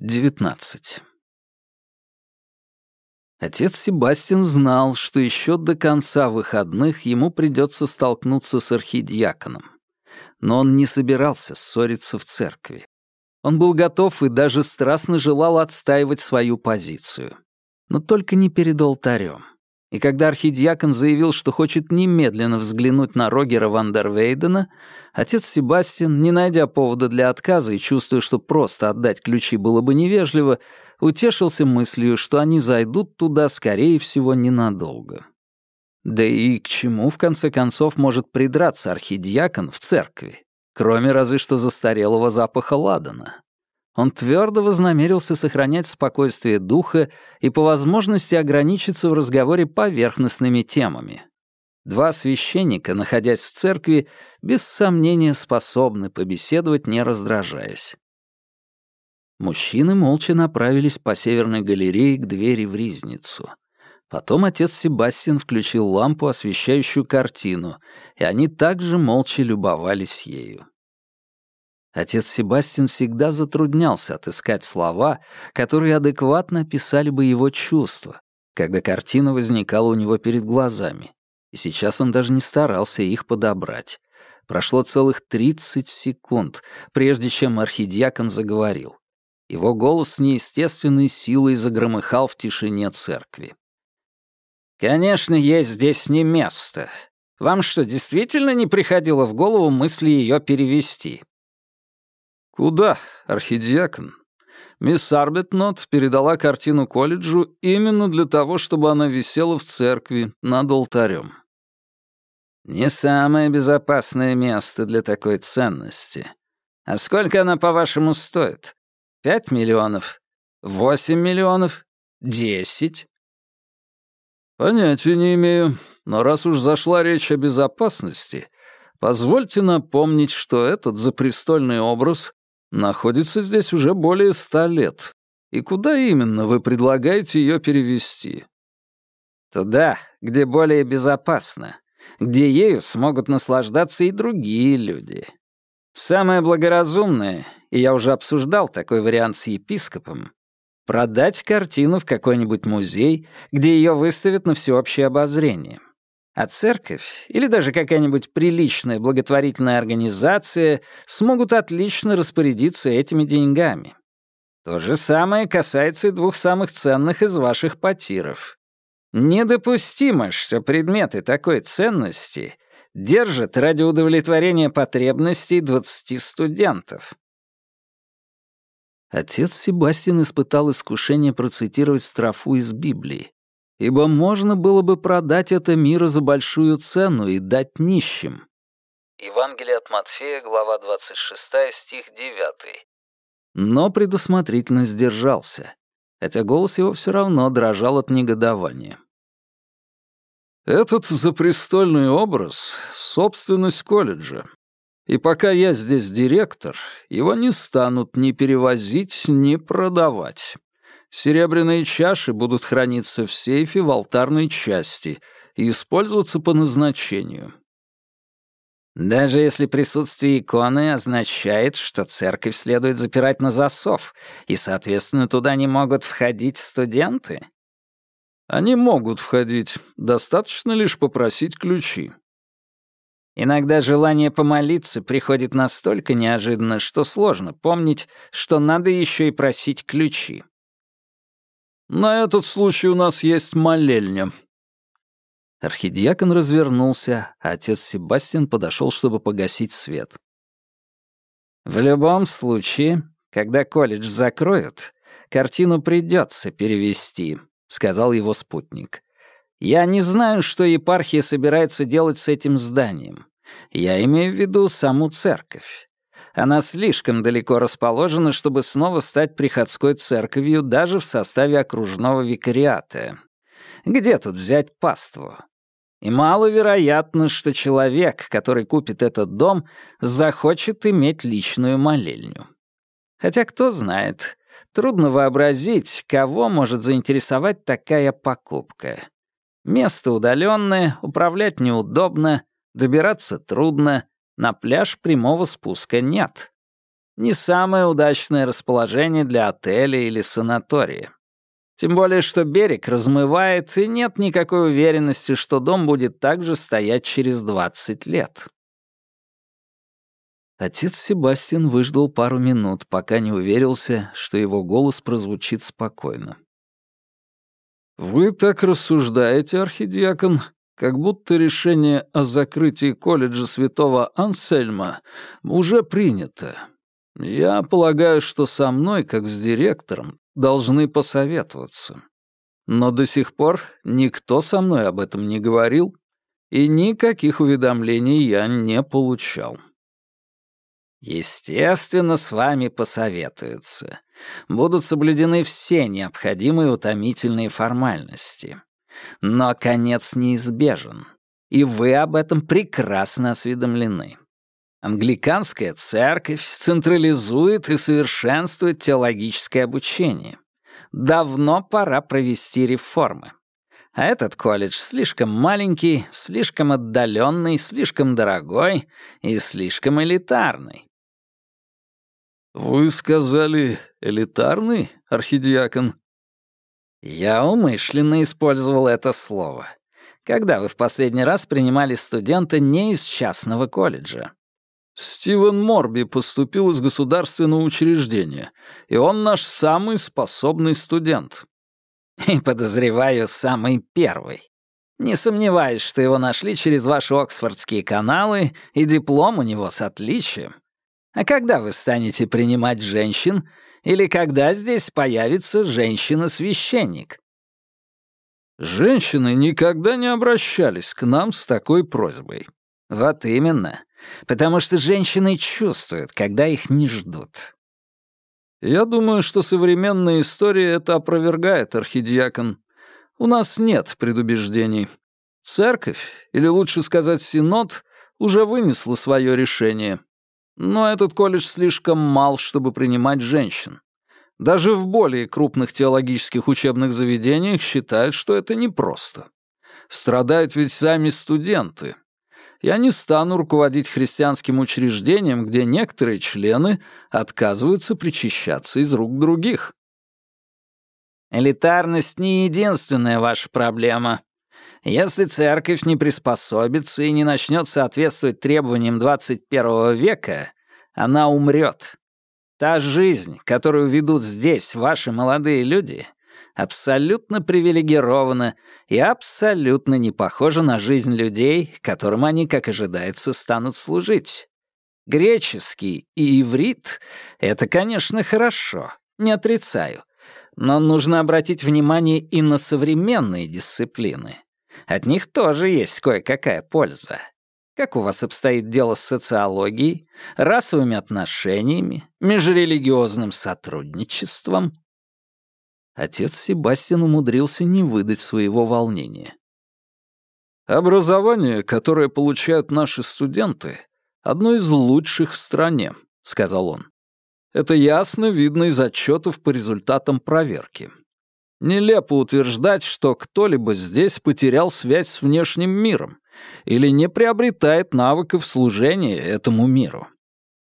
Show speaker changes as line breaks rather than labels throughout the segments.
19. Отец Себастьян знал, что еще до конца выходных ему придется столкнуться с архидиаконом. Но он не собирался ссориться в церкви. Он был готов и даже страстно желал отстаивать свою позицию. Но только не перед алтарем. И когда архидиакон заявил, что хочет немедленно взглянуть на Рогера Вандервейдена, отец Себастьян, не найдя повода для отказа и чувствуя, что просто отдать ключи было бы невежливо, утешился мыслью, что они зайдут туда, скорее всего, ненадолго. Да и к чему, в конце концов, может придраться архидиакон в церкви, кроме разве что застарелого запаха ладана? Он твердо вознамерился сохранять спокойствие духа и по возможности ограничиться в разговоре поверхностными темами. Два священника, находясь в церкви, без сомнения способны побеседовать, не раздражаясь. Мужчины молча направились по северной галерее к двери в ризницу. Потом отец Себастьян включил лампу, освещающую картину, и они также молча любовались ею. Отец Себастьян всегда затруднялся отыскать слова, которые адекватно описали бы его чувства, когда картина возникала у него перед глазами. И сейчас он даже не старался их подобрать. Прошло целых 30 секунд, прежде чем архидиакон заговорил. Его голос с неестественной силой загромыхал в тишине церкви. «Конечно, есть здесь не место. Вам что, действительно не приходило в голову мысли ее перевести?»
«Куда, архидиакон?» Мисс Арбитнот передала картину колледжу именно для того, чтобы она висела в церкви над алтарем.
«Не самое безопасное место для такой ценности. А сколько она, по-вашему, стоит? Пять миллионов? Восемь миллионов? Десять?»
«Понятия не имею, но раз уж зашла речь о безопасности, позвольте напомнить, что этот запрестольный образ находится здесь уже более ста лет. И куда именно вы предлагаете ее перевести?
Туда, где более безопасно, где ею смогут наслаждаться и другие люди. Самое благоразумное, и я уже обсуждал такой вариант с епископом, продать картину в какой-нибудь музей, где ее выставят на всеобщее обозрение. А церковь или даже какая-нибудь приличная благотворительная организация смогут отлично распорядиться этими деньгами. То же самое касается и двух самых ценных из ваших потиров. Недопустимо, что предметы такой ценности держат ради удовлетворения потребностей 20 студентов. Отец Себастьян испытал искушение процитировать строфу из Библии ибо можно было бы продать это мира за большую цену и дать нищим. Евангелие от Матфея, глава 26, стих 9. Но предусмотрительно сдержался, хотя голос его все равно дрожал от негодования.
«Этот запрестольный образ — собственность колледжа, и пока я здесь директор, его не станут ни перевозить, ни продавать. Серебряные чаши будут храниться в сейфе в алтарной части и использоваться по назначению.
Даже если присутствие иконы означает, что церковь следует запирать на засов, и, соответственно, туда не могут входить студенты?
Они могут входить, достаточно лишь попросить ключи.
Иногда желание помолиться приходит настолько неожиданно, что сложно помнить, что надо еще и просить ключи.
На этот случай у нас есть молельня».
Архидиакон развернулся, а отец Себастьян подошел, чтобы погасить свет. «В любом случае, когда колледж закроют, картину придется перевести», — сказал его спутник. «Я не знаю, что епархия собирается делать с этим зданием. Я имею в виду саму церковь. Она слишком далеко расположена, чтобы снова стать приходской церковью даже в составе окружного викариата. Где тут взять паству? И маловероятно, что человек, который купит этот дом, захочет иметь личную молельню. Хотя кто знает, трудно вообразить, кого может заинтересовать такая покупка. Место удаленное, управлять неудобно, добираться трудно, на пляж прямого спуска нет. Не самое удачное расположение для отеля или санатория. Тем более, что берег размывает, и нет никакой уверенности, что дом будет также стоять через 20 лет. Отец Себастьян выждал пару минут, пока не уверился, что его голос прозвучит спокойно. «Вы так рассуждаете, архидиакон, как будто решение о закрытии колледжа святого Ансельма уже принято. Я полагаю, что со мной, как с директором, должны посоветоваться. Но до сих пор никто со мной об этом не говорил, и никаких уведомлений я не получал». Естественно, с вами посоветуются. Будут соблюдены все необходимые утомительные формальности. Но конец неизбежен, и вы об этом прекрасно осведомлены. Англиканская церковь централизует и совершенствует теологическое обучение. Давно пора провести реформы. А этот колледж слишком маленький, слишком отдаленный, слишком дорогой и слишком элитарный. «Вы сказали элитарный, архидиакон?» Я умышленно использовал это слово. Когда вы в последний раз принимали студента не из частного колледжа? Стивен Морби поступил из государственного учреждения, и он наш самый способный студент. И, подозреваю, самый первый. Не сомневаюсь, что его нашли через ваши оксфордские каналы, и диплом у него с отличием. А когда вы станете принимать женщин? Или когда здесь появится женщина-священник?» «Женщины никогда не обращались к нам с такой просьбой». «Вот именно. Потому что женщины чувствуют, когда их не ждут». «Я думаю, что современная история это опровергает, архидиакон. У нас нет предубеждений. Церковь, или лучше сказать Синод, уже вынесла свое решение. Но этот колледж слишком мал, чтобы принимать женщин. Даже в более крупных теологических учебных заведениях считают, что это непросто. Страдают ведь сами студенты. Я не стану руководить христианским учреждением, где некоторые члены отказываются причащаться из рук других. Элитарность не единственная ваша проблема. Если церковь не приспособится и не начнет соответствовать требованиям 21 века, она умрет. Та жизнь, которую ведут здесь ваши молодые люди, абсолютно привилегирована и абсолютно не похожа на жизнь людей, которым они, как ожидается, станут служить. Греческий и иврит — это, конечно, хорошо, не отрицаю, но нужно обратить внимание и на современные дисциплины — от них тоже есть кое-какая польза. Как у вас обстоит дело с социологией, расовыми отношениями, межрелигиозным сотрудничеством?» Отец Себастьян умудрился не выдать своего волнения. «Образование, которое получают наши студенты, одно из лучших в стране», — сказал он. «Это ясно видно из отчетов по результатам проверки. Нелепо утверждать, что кто-либо здесь потерял связь с внешним миром или не приобретает навыков служения этому миру.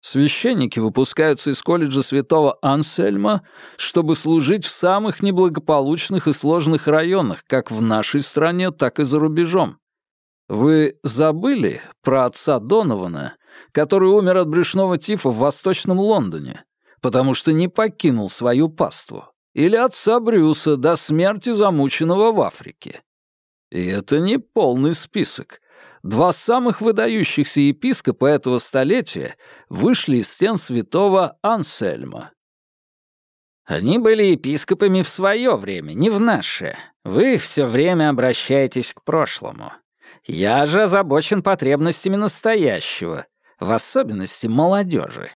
Священники выпускаются из колледжа святого Ансельма, чтобы служить в самых неблагополучных и сложных районах, как в нашей стране, так и за рубежом. Вы забыли про отца Донована, который умер от брюшного тифа в Восточном Лондоне, потому что не покинул свою паству? Или отца Брюса до смерти замученного в Африке. И это не полный список. Два самых выдающихся епископа этого столетия вышли из стен святого Ансельма. Они были епископами в свое время, не в наше. Вы все время обращаетесь к прошлому. Я же озабочен потребностями настоящего, в особенности молодежи.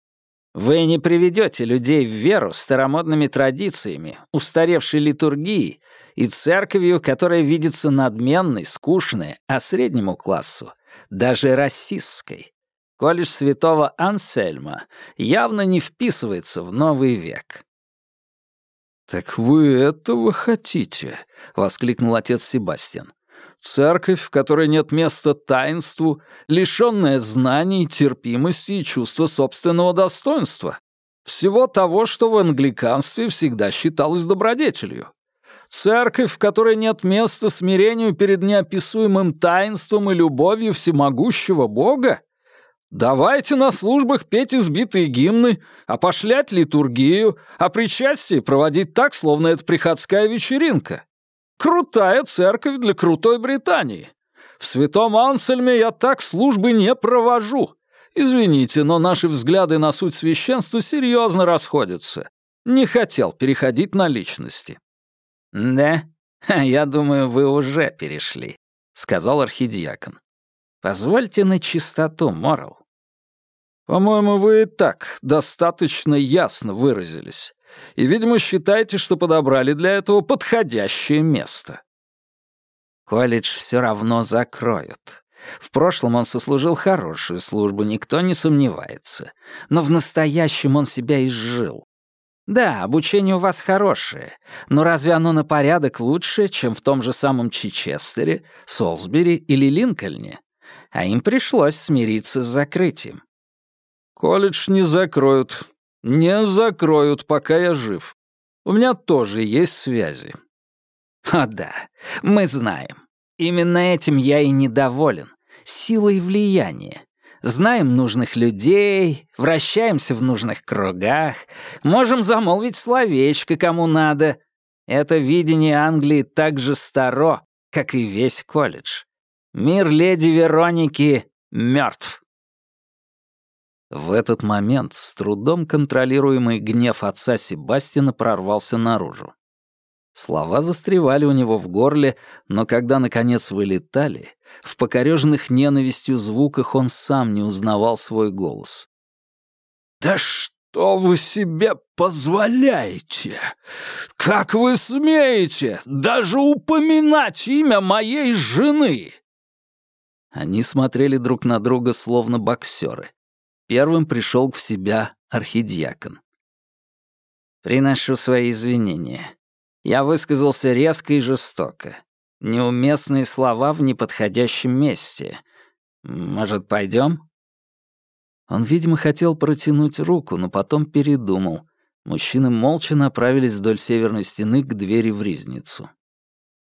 Вы не приведете людей в веру старомодными традициями, устаревшей литургией и церковью, которая видится надменной, скучной, а среднему классу — даже расистской. Колледж святого Ансельма явно не вписывается в новый век. «Так вы этого хотите?» — воскликнул отец Себастьян. Церковь, в которой нет места таинству, лишённая знаний, терпимости и чувства собственного достоинства.
Всего того, что в англиканстве всегда считалось добродетелью. Церковь, в которой нет места смирению перед неописуемым таинством и любовью всемогущего Бога? Давайте на службах петь избитые гимны, опошлять литургию, а причастие проводить так, словно это приходская вечеринка. Крутая церковь для крутой Британии. В святом Ансельме я так службы не провожу. Извините, но наши взгляды на суть священства серьезно расходятся. Не хотел переходить на личности.
«Да? Я думаю, вы уже перешли», — сказал архидиакон. «Позвольте на чистоту, Морал».
«По-моему, вы и так достаточно ясно выразились. И, видимо, считаете, что подобрали для этого подходящее место».
«Колледж все равно закроют. В прошлом он сослужил хорошую службу, никто не сомневается. Но в настоящем он себя изжил. Да, обучение у вас хорошее, но разве оно на порядок лучше, чем в том же самом Чичестере, Солсбери или Линкольне? А им пришлось смириться с закрытием.
«Колледж не закроют. Не закроют, пока я жив. У меня тоже есть связи».
«О да, мы знаем. Именно этим я и недоволен. Силой влияния. Знаем нужных людей, вращаемся в нужных кругах, можем замолвить словечко кому надо. Это видение Англии так же старо, как и весь колледж. Мир леди Вероники мертв. В этот момент с трудом контролируемый гнев отца Себастина прорвался наружу. Слова застревали у него в горле, но когда, наконец, вылетали, в покореженных ненавистью звуках он сам не узнавал свой голос.
«Да что вы себе позволяете? Как вы смеете даже упоминать имя моей жены?»
Они смотрели друг на друга, словно боксеры. Первым пришел в себя архидиакон. «Приношу свои извинения. Я высказался резко и жестоко. Неуместные слова в неподходящем месте. Может, пойдем? Он, видимо, хотел протянуть руку, но потом передумал. Мужчины молча направились вдоль северной стены к двери в ризницу.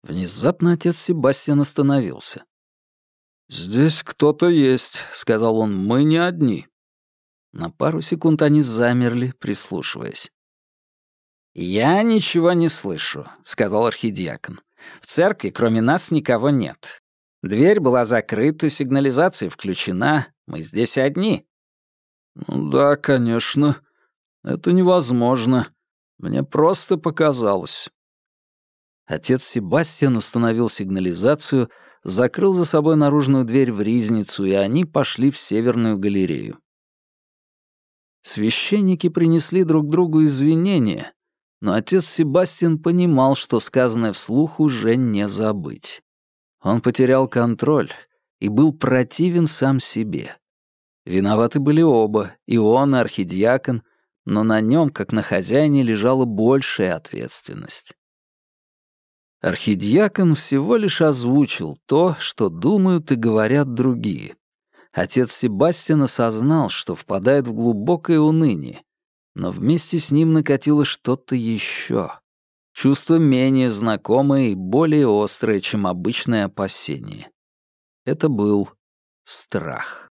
Внезапно отец Себастьян остановился.
«Здесь кто-то есть», — сказал он, — «мы не одни».
На пару секунд они замерли, прислушиваясь. «Я ничего не слышу», — сказал архидиакон. «В церкви кроме нас никого нет. Дверь была закрыта, сигнализация включена. Мы здесь одни».
«Ну да, конечно. Это невозможно. Мне просто показалось».
Отец Себастьян установил сигнализацию, закрыл за собой наружную дверь в ризницу, и они пошли в северную галерею. Священники принесли друг другу извинения, но отец Себастьян понимал, что сказанное вслух уже не забыть. Он потерял контроль и был противен сам себе. Виноваты были оба, и он, и архидиакон, но на нем, как на хозяине, лежала большая ответственность. Архидиакон всего лишь озвучил то, что думают и говорят другие. Отец Себастьян осознал, что впадает в глубокое уныние, но вместе с ним накатило что-то еще. Чувство менее знакомое и более острое, чем обычное опасение. Это был страх.